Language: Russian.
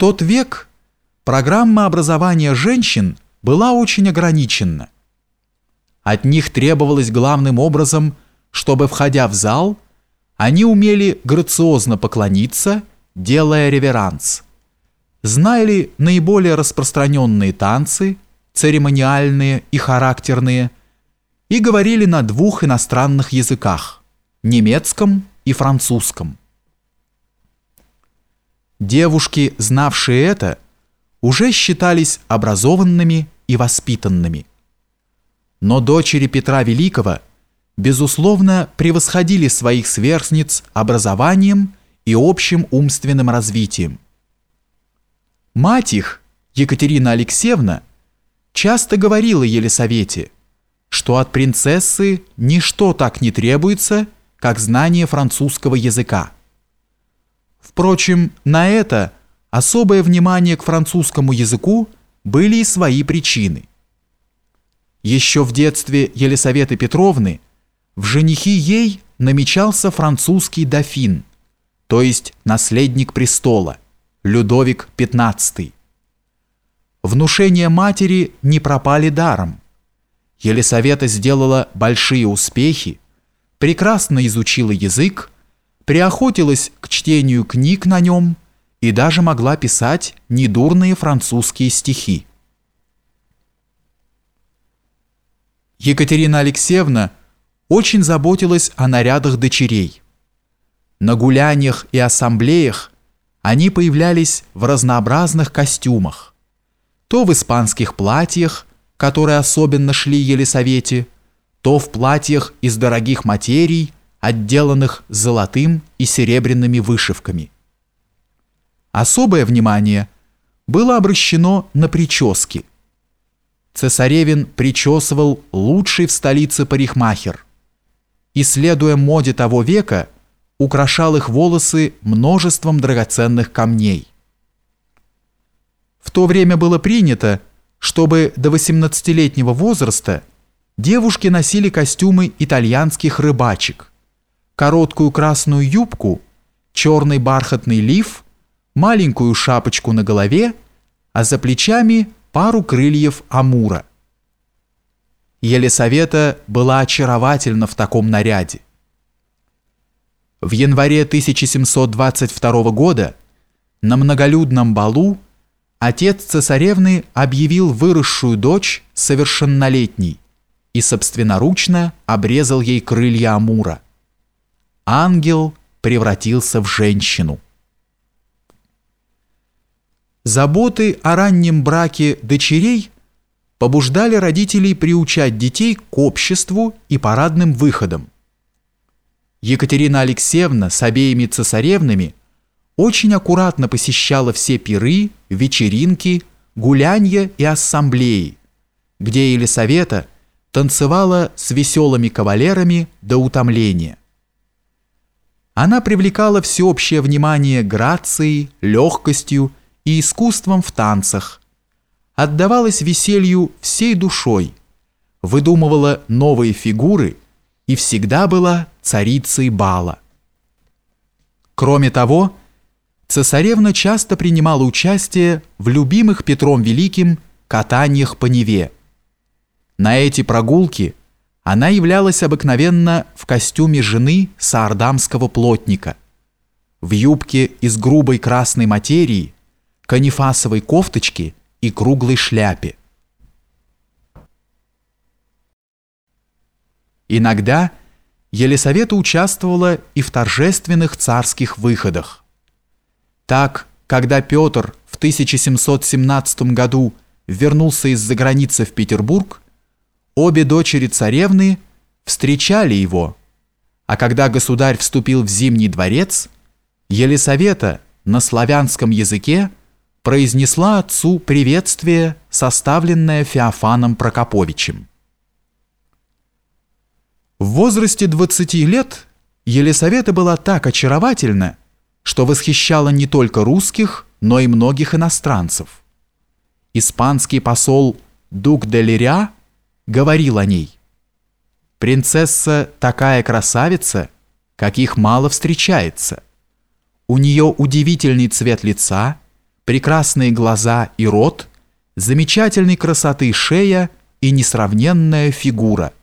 тот век программа образования женщин была очень ограничена. От них требовалось главным образом, чтобы, входя в зал, они умели грациозно поклониться, делая реверанс. Знали наиболее распространенные танцы, церемониальные и характерные, и говорили на двух иностранных языках – немецком и французском. Девушки, знавшие это, уже считались образованными и воспитанными. Но дочери Петра Великого, безусловно, превосходили своих сверстниц образованием и общим умственным развитием. Мать их, Екатерина Алексеевна, часто говорила Елисавете, что от принцессы ничто так не требуется, как знание французского языка. Впрочем, на это особое внимание к французскому языку были и свои причины. Еще в детстве Елисаветы Петровны в женихи ей намечался французский дофин, то есть наследник престола, Людовик XV. Внушения матери не пропали даром. Елисавета сделала большие успехи, прекрасно изучила язык, приохотилась к чтению книг на нем и даже могла писать недурные французские стихи. Екатерина Алексеевна очень заботилась о нарядах дочерей. На гуляниях и ассамблеях они появлялись в разнообразных костюмах, то в испанских платьях, которые особенно шли Елисавете, то в платьях из дорогих материй, отделанных золотым и серебряными вышивками. Особое внимание было обращено на прически. Цесаревин причесывал лучший в столице парикмахер и, следуя моде того века, украшал их волосы множеством драгоценных камней. В то время было принято, чтобы до 18-летнего возраста девушки носили костюмы итальянских рыбачек короткую красную юбку, черный бархатный лиф, маленькую шапочку на голове, а за плечами пару крыльев амура. Елисавета была очаровательна в таком наряде. В январе 1722 года на многолюдном балу отец цесаревны объявил выросшую дочь совершеннолетней и собственноручно обрезал ей крылья амура ангел превратился в женщину. Заботы о раннем браке дочерей побуждали родителей приучать детей к обществу и парадным выходам. Екатерина Алексеевна с обеими цесаревнами очень аккуратно посещала все пиры, вечеринки, гулянья и ассамблеи, где Елисавета танцевала с веселыми кавалерами до утомления. Она привлекала всеобщее внимание грацией, легкостью и искусством в танцах, отдавалась веселью всей душой, выдумывала новые фигуры и всегда была царицей бала. Кроме того, цесаревна часто принимала участие в любимых Петром Великим катаниях по Неве. На эти прогулки – она являлась обыкновенно в костюме жены саардамского плотника, в юбке из грубой красной материи, канифасовой кофточке и круглой шляпе. Иногда Елисавета участвовала и в торжественных царских выходах. Так, когда Петр в 1717 году вернулся из-за границы в Петербург, Обе дочери царевны встречали его, а когда государь вступил в Зимний дворец, Елисавета на славянском языке произнесла отцу приветствие, составленное Феофаном Прокоповичем. В возрасте 20 лет Елисавета была так очаровательна, что восхищала не только русских, но и многих иностранцев. Испанский посол Дук де Лиря говорил о ней. Принцесса такая красавица, каких мало встречается. У нее удивительный цвет лица, прекрасные глаза и рот, замечательной красоты шея и несравненная фигура –